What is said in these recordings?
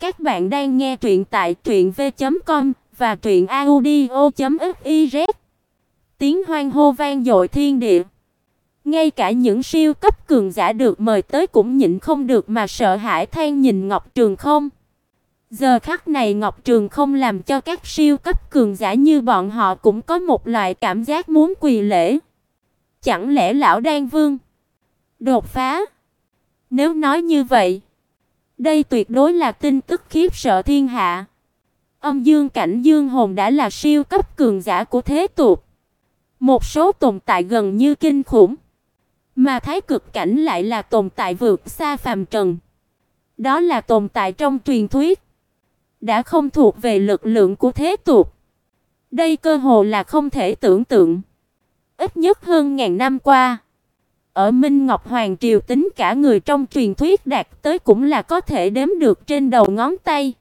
Các bạn đang nghe truyện tại truyệnv.com và truyệnaudio.fiz. Tiếng hoan hô vang dội thiên địa. Ngay cả những siêu cấp cường giả được mời tới cũng nhịn không được mà sợ hãi than nhìn Ngọc Trường Không. Giờ khắc này Ngọc Trường Không làm cho các siêu cấp cường giả như bọn họ cũng có một loại cảm giác muốn quỳ lễ. Chẳng lẽ lão Đan Vương đột phá? Nếu nói như vậy, đây tuyệt đối là tin tức khiếp sợ thiên hạ. Âm Dương cảnh Dương hồn đã là siêu cấp cường giả của thế tục. Một số tồn tại gần như kinh khủng, mà thái cực cảnh lại là tồn tại vượt xa phàm trần. Đó là tồn tại trong truyền thuyết, đã không thuộc về lực lượng của thế tục. Đây cơ hồ là không thể tưởng tượng. Ít nhất hơn ngàn năm qua, ở Minh Ngọc Hoàng triều tính cả người trong truyền thuyết đạt tới cũng là có thể đếm được trên đầu ngón tay.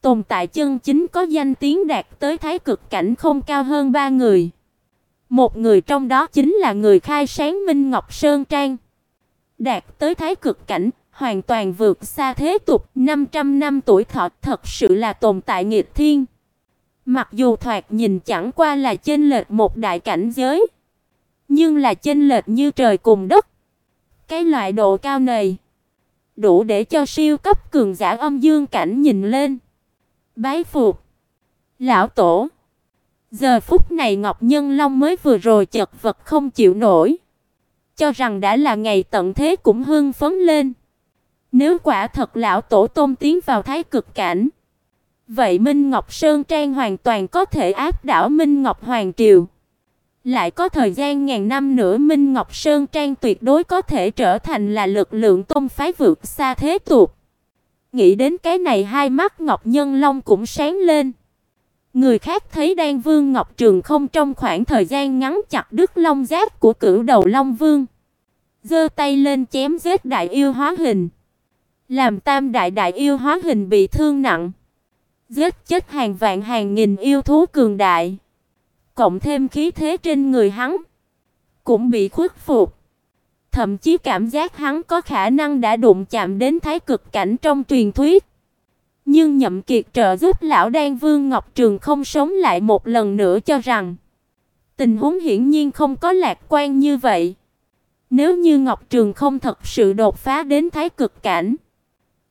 Tồn tại chân chính có danh tiếng đạt tới thái cực cảnh không cao hơn ba người. Một người trong đó chính là người khai sáng Minh Ngọc Sơn Trang. Đạt tới thái cực cảnh, hoàn toàn vượt xa thế tục, 500 năm tuổi thọ thật sự là tồn tại nghịch thiên. Mặc dù thoạt nhìn chẳng qua là chênh lệch một đại cảnh giới, nhưng là chênh lệch như trời cùng đất. Cái loại độ cao này đủ để cho siêu cấp cường giả âm dương cảnh nhìn lên. Bái phục. Lão tổ. Giờ phút này Ngọc Nhân Long mới vừa rồi chật vật không chịu nổi, cho rằng đã là ngày tận thế cũng hưng phấn lên. Nếu quả thật lão tổ tôn tiến vào thái cực cảnh, vậy Minh Ngọc Sơn Trang hoàn toàn có thể áp đảo Minh Ngọc Hoàng triều. Lại có thời gian ngàn năm nữa Minh Ngọc Sơn Trang tuyệt đối có thể trở thành là lực lượng tôn phái vượt xa thế tục. Nghĩ đến cái này hai mắt Ngọc Nhân Long cũng sáng lên. Người khác thấy Đan Vương Ngọc Trường không trong khoảng thời gian ngắn chặt đứt long giáp của cửu đầu Long Vương. Giơ tay lên chém giết đại yêu hóa hình. Làm tam đại đại yêu hóa hình bị thương nặng. Giết chết hàng vạn hàng nghìn yêu thú cường đại cộng thêm khí thế trên người hắn, cũng bị khuất phục. Thậm chí cảm giác hắn có khả năng đã đụng chạm đến thái cực cảnh trong truyền thuyết. Nhưng Nhậm Kiệt trợ giúp lão Đan Vương Ngọc Trường không sống lại một lần nữa cho rằng tình huống hiển nhiên không có lạc quan như vậy. Nếu như Ngọc Trường không thật sự đột phá đến thái cực cảnh,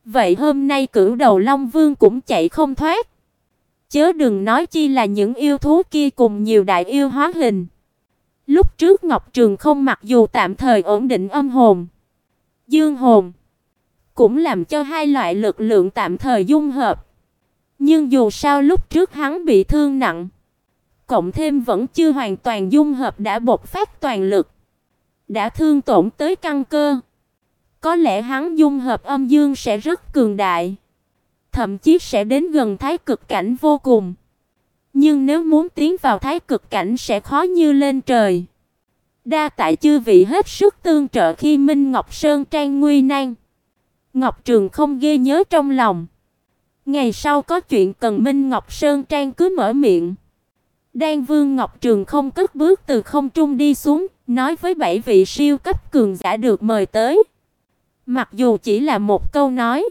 vậy hôm nay cửu đầu Long Vương cũng chạy không thoát. Chớ đừng nói chi là những yêu thú kia cùng nhiều đại yêu hóa hình. Lúc trước Ngọc Trường không mặc dù tạm thời ổn định âm hồn, dương hồn, cũng làm cho hai loại lực lượng tạm thời dung hợp. Nhưng dù sao lúc trước hắn bị thương nặng, cộng thêm vẫn chưa hoàn toàn dung hợp đã bộc phát toàn lực, đã thương tổn tới căn cơ. Có lẽ hắn dung hợp âm dương sẽ rất cường đại thậm chí sẽ đến gần thái cực cảnh vô cùng. Nhưng nếu muốn tiến vào thái cực cảnh sẽ khó như lên trời. Đa tại chư vị hết sức tương trợ khi Minh Ngọc Sơn trang nguy nan. Ngọc Trường không ghê nhớ trong lòng. Ngày sau có chuyện cần Minh Ngọc Sơn trang cứ mở miệng. Đan Vương Ngọc Trường không cất bước từ không trung đi xuống, nói với bảy vị siêu cấp cường giả được mời tới. Mặc dù chỉ là một câu nói,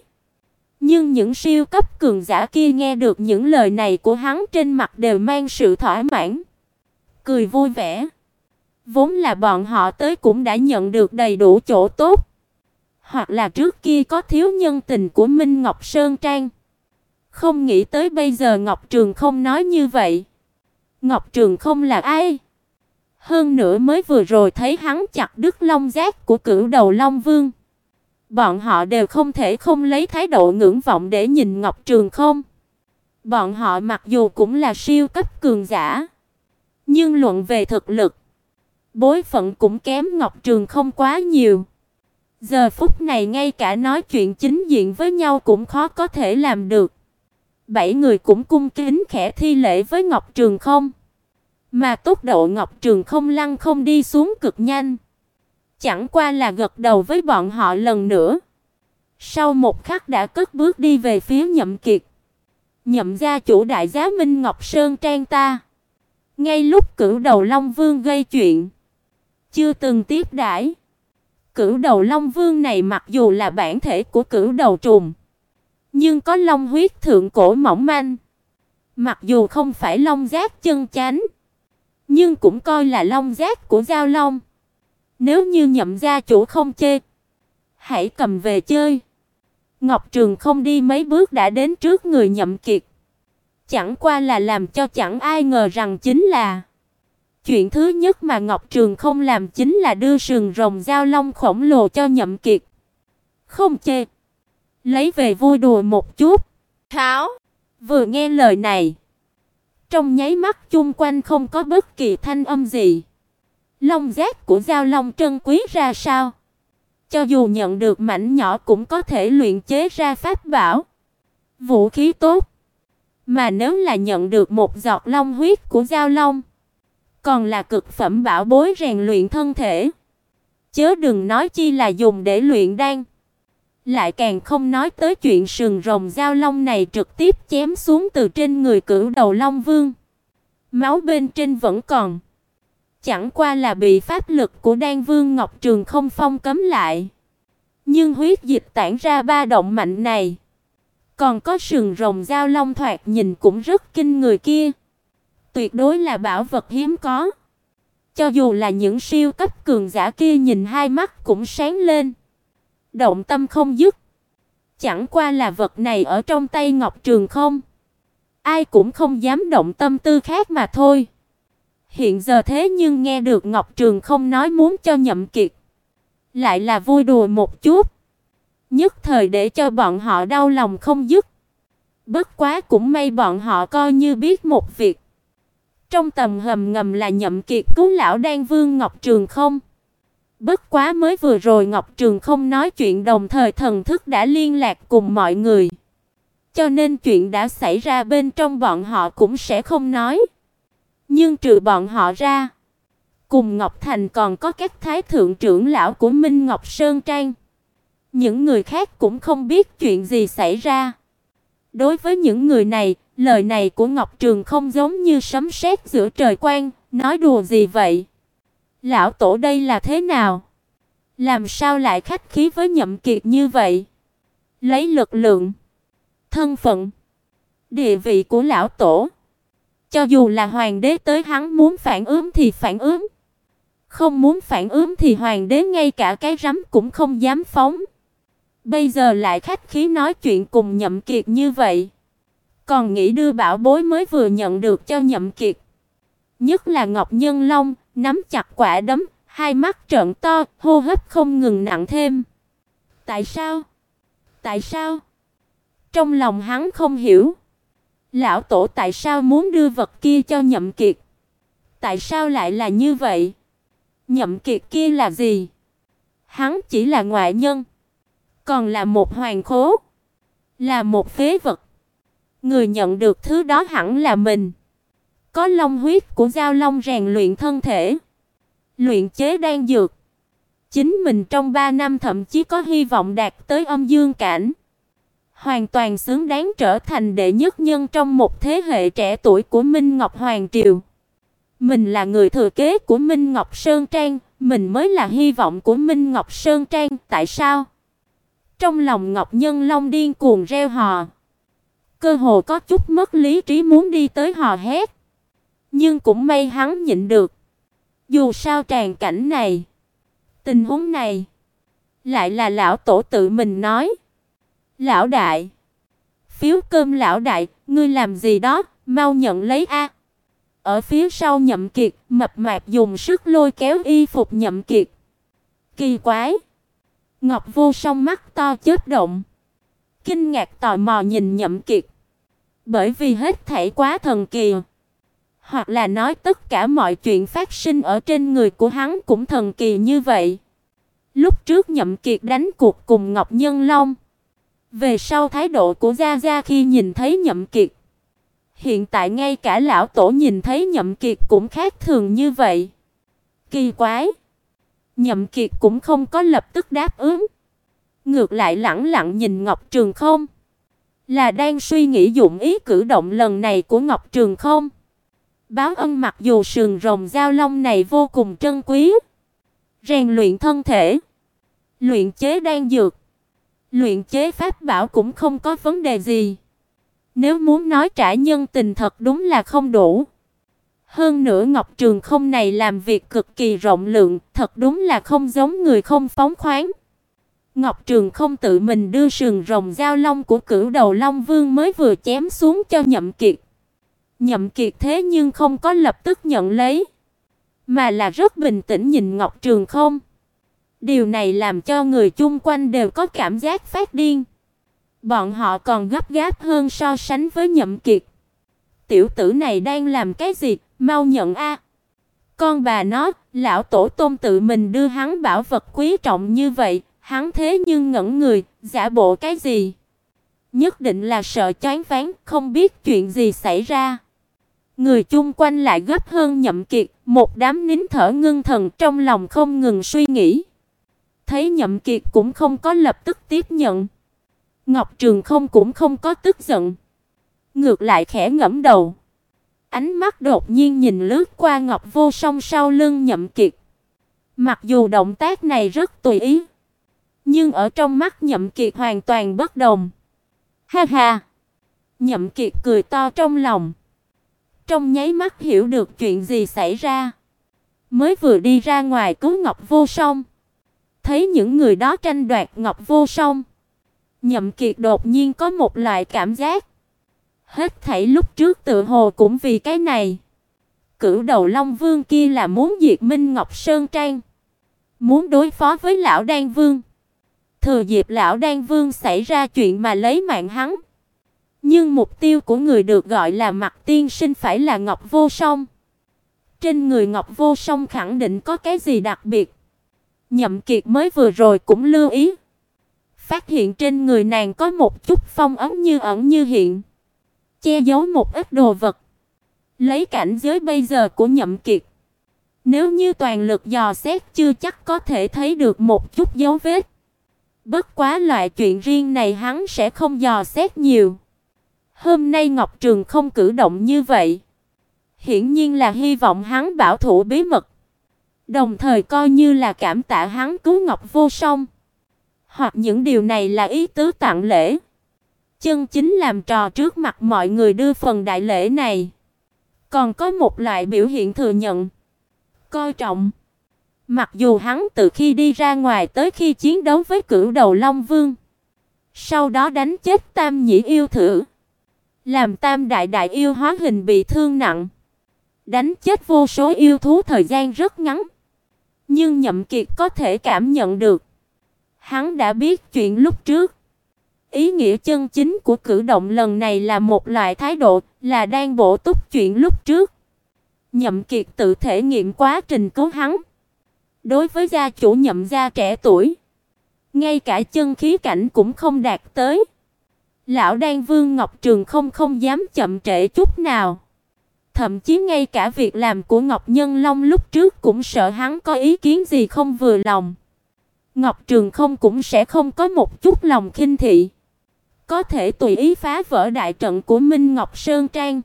nhưng những siêu cấp cường giả kia nghe được những lời này của hắn trên mặt đều mang sự thỏa mãn, cười vui vẻ. Vốn là bọn họ tới cũng đã nhận được đầy đủ chỗ tốt, hoặc là trước kia có thiếu nhân tình của Minh Ngọc Sơn Trang. Không nghĩ tới bây giờ Ngọc Trường không nói như vậy. Ngọc Trường không là ai? Hơn nữa mới vừa rồi thấy hắn chặt đứt long giác của cửu đầu Long Vương. Bọn họ đều không thể không lấy thái độ ngưỡng vọng để nhìn Ngọc Trường không. Bọn họ mặc dù cũng là siêu cấp cường giả, nhưng luận về thực lực, bối phận cũng kém Ngọc Trường không quá nhiều. Giờ phút này ngay cả nói chuyện chính diện với nhau cũng khó có thể làm được. Bảy người cũng cung kính khẽ thi lễ với Ngọc Trường không. Mà tốc độ Ngọc Trường không lăn không đi xuống cực nhanh chẳng qua là gật đầu với bọn họ lần nữa. Sau một khắc đã cất bước đi về phía Nhậm Kiệt. Nhậm gia chủ đại giá Minh Ngọc Sơn trang ta. Ngay lúc cửu đầu Long Vương gây chuyện, chưa từng tiếp đãi. Cửu đầu Long Vương này mặc dù là bản thể của cửu đầu trùng, nhưng có long huyết thượng cổ mỏng manh. Mặc dù không phải long giác chân chánh, nhưng cũng coi là long giác của giao long. Nếu như nhậm gia chủ không chê, hãy cầm về chơi. Ngọc Trường không đi mấy bước đã đến trước người Nhậm Kiệt. Chẳng qua là làm cho chẳng ai ngờ rằng chính là Chuyện thứ nhất mà Ngọc Trường không làm chính là đưa sừng rồng giao long khổng lồ cho Nhậm Kiệt. Không chê, lấy về vui đùa một chút. Tháo, vừa nghe lời này, trong nháy mắt chung quanh không có bất kỳ thanh âm gì. Long giác của giao long trân quý ra sao? Cho dù nhận được mảnh nhỏ cũng có thể luyện chế ra pháp bảo, vũ khí tốt. Mà nếu là nhận được một giọt long huyết của giao long, còn là cực phẩm bảo bối rèn luyện thân thể. Chớ đừng nói chi là dùng để luyện đan. Lại càng không nói tới chuyện sừng rồng giao long này trực tiếp chém xuống từ trên người cửu đầu long vương. Máu bên trên vẫn còn. Chẳng qua là bị pháp lực của đan vương Ngọc Trường không phong cấm lại. Nhưng huyết dịch tản ra ba động mạnh này. Còn có sừng rồng giao long thoạt nhìn cũng rất kinh người kia tuyệt đối là bảo vật hiếm có. Cho dù là những siêu cấp cường giả kia nhìn hai mắt cũng sáng lên. Động tâm không dứt. Chẳng qua là vật này ở trong tay Ngọc Trường không. Ai cũng không dám động tâm tư khác mà thôi. Hiện giờ thế nhưng nghe được Ngọc Trường không nói muốn cho Nhậm Kiệt. Lại là vui đùa một chút. Nhất thời để cho bọn họ đau lòng không dứt. Bất quá cũng may bọn họ coi như biết một việc. Trong tầm hầm ngầm là Nhậm Kiệt cứu lão Đan Vương Ngọc Trường không. Bất quá mới vừa rồi Ngọc Trường không nói chuyện đồng thời thần thức đã liên lạc cùng mọi người. Cho nên chuyện đã xảy ra bên trong bọn họ cũng sẽ không nói. Nhưng trừ bọn họ ra, cùng Ngọc Thành còn có các thái thượng trưởng lão của Minh Ngọc Sơn Trang. Những người khác cũng không biết chuyện gì xảy ra. Đối với những người này, Lời này của Ngọc Trường không giống như sấm sét giữa trời quang, nói đùa gì vậy? Lão tổ đây là thế nào? Làm sao lại khách khí với Nhậm Kiệt như vậy? Lấy lực lượng, thân phận, địa vị của lão tổ, cho dù là hoàng đế tới hắn muốn phản ứng thì phản ứng, không muốn phản ứng thì hoàng đế ngay cả cái rắm cũng không dám phóng. Bây giờ lại khách khí nói chuyện cùng Nhậm Kiệt như vậy. Còn nghĩ đưa bảo bối mới vừa nhận được cho Nhậm Kiệt. Nhất là Ngọc Nhân Long, nắm chặt quả đấm, hai mắt trợn to, hô hấp không ngừng nặng thêm. Tại sao? Tại sao? Trong lòng hắn không hiểu. Lão tổ tại sao muốn đưa vật kia cho Nhậm Kiệt? Tại sao lại là như vậy? Nhậm Kiệt kia là gì? Hắn chỉ là ngoại nhân, còn là một hoàng khố, là một phế vật. Người nhận được thứ đó hẳn là mình. Có long huyết của giao long rèn luyện thân thể, luyện chế đan dược. Chính mình trong 3 năm thậm chí có hy vọng đạt tới âm dương cảnh. Hoàn toàn xứng đáng trở thành đệ nhất nhân trong một thế hệ trẻ tuổi của Minh Ngọc Hoàng triều. Mình là người thừa kế của Minh Ngọc Sơn Trang, mình mới là hy vọng của Minh Ngọc Sơn Trang, tại sao? Trong lòng Ngọc Nhân Long điên cuồng reo hò cơ hồ có chút mất lý trí muốn đi tới hò hét. Nhưng cũng may hắn nhịn được. Dù sao tràn cảnh này, tình huống này lại là lão tổ tự mình nói. Lão đại, phiếu cơm lão đại, ngươi làm gì đó, mau nhận lấy a. Ở phía sau Nhậm Kiệt, mập mạp dùng sức lôi kéo y phục Nhậm Kiệt. Kỳ quái. Ngọc Vô Song mắt to chớp động, kinh ngạc tò mò nhìn Nhậm Kiệt. Bởi vì hết thảy quá thần kỳ. Hoặc là nói tất cả mọi chuyện phát sinh ở trên người của hắn cũng thần kỳ như vậy. Lúc trước Nhậm Kiệt đánh cuộc cùng Ngọc Nhân Long, về sau thái độ của Gia Gia khi nhìn thấy Nhậm Kiệt, hiện tại ngay cả lão tổ nhìn thấy Nhậm Kiệt cũng khác thường như vậy. Kỳ quái, Nhậm Kiệt cũng không có lập tức đáp ứng, ngược lại lẳng lặng nhìn Ngọc Trường Không. Là đang suy nghĩ dụng ý cử động lần này của Ngọc Trường không? Báo ân mặc dù sừng rồng giao long này vô cùng trân quý, rèn luyện thân thể, luyện chế đan dược, Luyện chế pháp bảo cũng không có vấn đề gì. Nếu muốn nói trả nhân tình thật đúng là không đủ. Hơn nữa Ngọc Trường Không này làm việc cực kỳ rộng lượng, thật đúng là không giống người không phóng khoáng. Ngọc Trường Không tự mình đưa sừng rồng giao long của Cửu Đầu Long Vương mới vừa chém xuống cho Nhậm Kiệt. Nhậm Kiệt thế nhưng không có lập tức nhận lấy, mà là rất bình tĩnh nhìn Ngọc Trường Không. Điều này làm cho người chung quanh đều có cảm giác phát điên. Bọn họ còn gấp gáp hơn so sánh với Nhậm Kiệt. Tiểu tử này đang làm cái gì, mau nhận a. Con bà nó, lão tổ tông tự mình đưa hắn bảo vật quý trọng như vậy, hắn thế nhưng ngẩn người, giả bộ cái gì? Nhất định là sợ choáng váng, không biết chuyện gì xảy ra. Người chung quanh lại gấp hơn Nhậm Kiệt, một đám nín thở ngưng thần trong lòng không ngừng suy nghĩ. Thấy Nhậm Kiệt cũng không có lập tức tiếp nhận. Ngọc Trường không cũng không có tức giận. Ngược lại khẽ ngẫm đầu. Ánh mắt đột nhiên nhìn lướt qua Ngọc Vô Song sau lưng Nhậm Kiệt. Mặc dù động tác này rất tùy ý, nhưng ở trong mắt Nhậm Kiệt hoàn toàn bất đồng. Ha ha. Nhậm Kiệt cười to trong lòng. Trong nháy mắt hiểu được chuyện gì xảy ra. Mới vừa đi ra ngoài cứu Ngọc Vô Song, thấy những người đó tranh đoạt Ngọc Vô Song, Nhậm Kiệt đột nhiên có một loại cảm giác. Hết thảy lúc trước tự hồ cũng vì cái này. Cửu đầu Long Vương kia là muốn diệt Minh Ngọc Sơn Trang, muốn đối phó với lão Đan Vương. Thừa dịp lão Đan Vương xảy ra chuyện mà lấy mạng hắn. Nhưng mục tiêu của người được gọi là Mặc Tiên Sinh phải là Ngọc Vô Song. Trên người Ngọc Vô Song khẳng định có cái gì đặc biệt. Nhậm Kiệt mới vừa rồi cũng lưu ý, phát hiện trên người nàng có một chút phong ấn như ẩn như hiện, che giấu một ít đồ vật. Lấy cảnh giới bây giờ của Nhậm Kiệt, nếu như toàn lực dò xét chưa chắc có thể thấy được một chút dấu vết. Bất quá loại chuyện riêng này hắn sẽ không dò xét nhiều. Hôm nay Ngọc Trường không cử động như vậy, hiển nhiên là hy vọng hắn bảo thủ bí mật. Đồng thời coi như là cảm tạ hắn cứu Ngọc Vô Song. Hoặc những điều này là ý tứ tặng lễ. Chân chính làm trò trước mặt mọi người đưa phần đại lễ này. Còn có một loại biểu hiện thừa nhận, coi trọng. Mặc dù hắn từ khi đi ra ngoài tới khi chiến đấu với Cửu Đầu Long Vương, sau đó đánh chết Tam Nhĩ yêu thử, làm Tam Đại Đại yêu hóa hình bị thương nặng, đánh chết vô số yêu thú thời gian rất ngắn. Nhưng Nhậm Kiệt có thể cảm nhận được, hắn đã biết chuyện lúc trước. Ý nghĩa chân chính của cử động lần này là một loại thái độ, là đang bổ túc chuyện lúc trước. Nhậm Kiệt tự thể nghiệm quá trình cứu hắn. Đối với gia chủ Nhậm gia trẻ tuổi, ngay cả chân khí cảnh cũng không đạt tới. Lão Đan Vương Ngọc Trường không không dám chậm trễ chút nào. Thậm chí ngay cả việc làm của Ngọc Nhân Long lúc trước cũng sợ hắn có ý kiến gì không vừa lòng. Ngọc Trường không cũng sẽ không có một chút lòng khinh thị. Có thể tùy ý phá vỡ đại trận của Minh Ngọc Sơn Trang.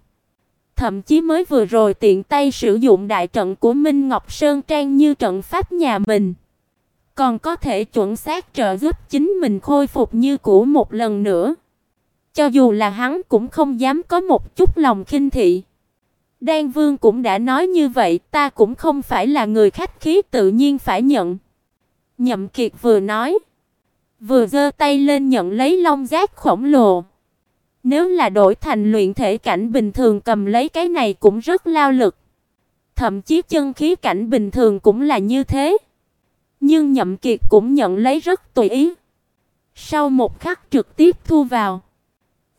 Thậm chí mới vừa rồi tiện tay sử dụng đại trận của Minh Ngọc Sơn Trang như trận pháp nhà mình. Còn có thể chuẩn xác trợ giúp chính mình khôi phục như cũ một lần nữa. Cho dù là hắn cũng không dám có một chút lòng khinh thị. Đan Vương cũng đã nói như vậy, ta cũng không phải là người khách khí tự nhiên phải nhận. Nhậm Kiệt vừa nói, vừa giơ tay lên nhận lấy long giác khổng lồ. Nếu là đổi thành luyện thể cảnh bình thường cầm lấy cái này cũng rất lao lực. Thậm chí chân khí cảnh bình thường cũng là như thế. Nhưng Nhậm Kiệt cũng nhận lấy rất tùy ý. Sau một khắc trực tiếp thu vào.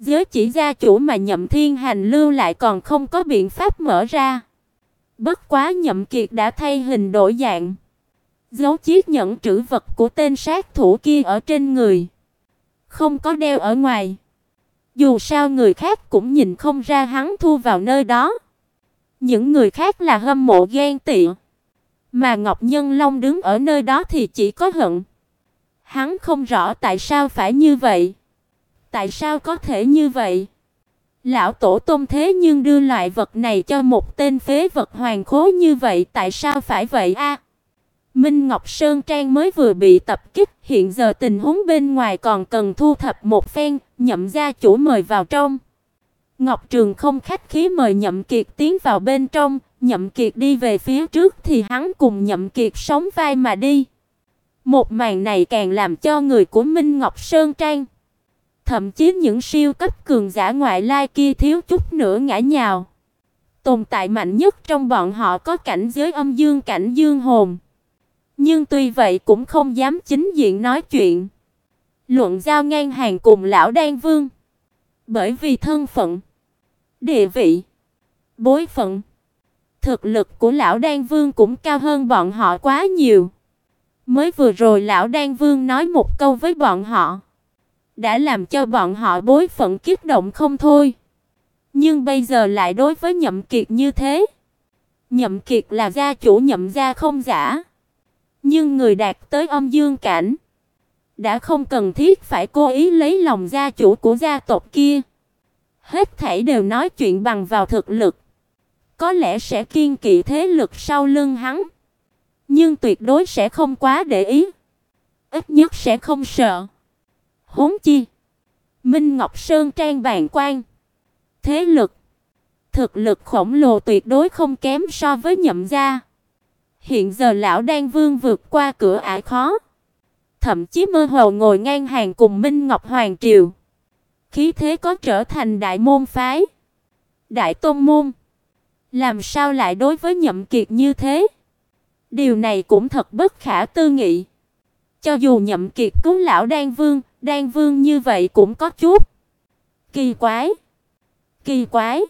Giới chỉ gia chủ mà Nhậm Thiên Hành lưu lại còn không có biện pháp mở ra. Bất quá Nhậm Kiệt đã thay hình đổi dạng. Giấu chiếc nhẫn trữ vật của tên sát thủ kia ở trên người, không có đeo ở ngoài. Dù sao người khác cũng nhìn không ra hắn thu vào nơi đó. Những người khác là hâm mộ ghen tị, mà Ngọc Nhân Long đứng ở nơi đó thì chỉ có hận. Hắn không rõ tại sao phải như vậy. Tại sao có thể như vậy? Lão tổ tông thế nhưng đưa loại vật này cho một tên phế vật hoàng khố như vậy, tại sao phải vậy a? Minh Ngọc Sơn Trang mới vừa bị tập kích, hiện giờ tình huống bên ngoài còn cần thu thập một phen, nhậm gia chủ mời vào trong. Ngọc Trường không khách khí mời Nhậm Kiệt tiến vào bên trong, Nhậm Kiệt đi về phía trước thì hắn cùng Nhậm Kiệt sống vai mà đi. Một màn này càng làm cho người của Minh Ngọc Sơn Trang, thậm chí những siêu cấp cường giả ngoại lai kia thiếu chút nữa ngã nhào. Tồn tại mạnh nhất trong bọn họ có cảnh giới âm dương cảnh dương hồn. Nhưng tuy vậy cũng không dám chính diện nói chuyện. Luận giao ngang hàng cùng lão Đan Vương. Bởi vì thân phận, địa vị, bối phận, thực lực của lão Đan Vương cũng cao hơn bọn họ quá nhiều. Mới vừa rồi lão Đan Vương nói một câu với bọn họ, đã làm cho bọn họ bối phận kích động không thôi. Nhưng bây giờ lại đối với Nhậm Kiệt như thế. Nhậm Kiệt là gia chủ Nhậm gia không giả, nhưng người đạt tới âm dương cảnh, đã không cần thiết phải cố ý lấy lòng gia chủ của gia tộc kia. Hết thảy đều nói chuyện bằng vào thực lực. Có lẽ sẽ kiên kỵ thế lực sau lưng hắn, nhưng tuyệt đối sẽ không quá để ý. Ít nhất sẽ không sợ. Huống chi, Minh Ngọc Sơn trang bàn quan, thế lực, thực lực khổng lồ tuyệt đối không kém so với Nhậm gia. Hiện giờ lão đang vương vượt qua cửa ải khó, thậm chí mơ hồ ngồi ngang hàng cùng Minh Ngọc Hoàng triều. Khí thế có trở thành đại môn phái, đại tôn môn, làm sao lại đối với Nhậm Kiệt như thế? Điều này cũng thật bất khả tư nghị. Cho dù Nhậm Kiệt cứu lão Đan Vương, Đan Vương như vậy cũng có chút kỳ quái. Kỳ quái.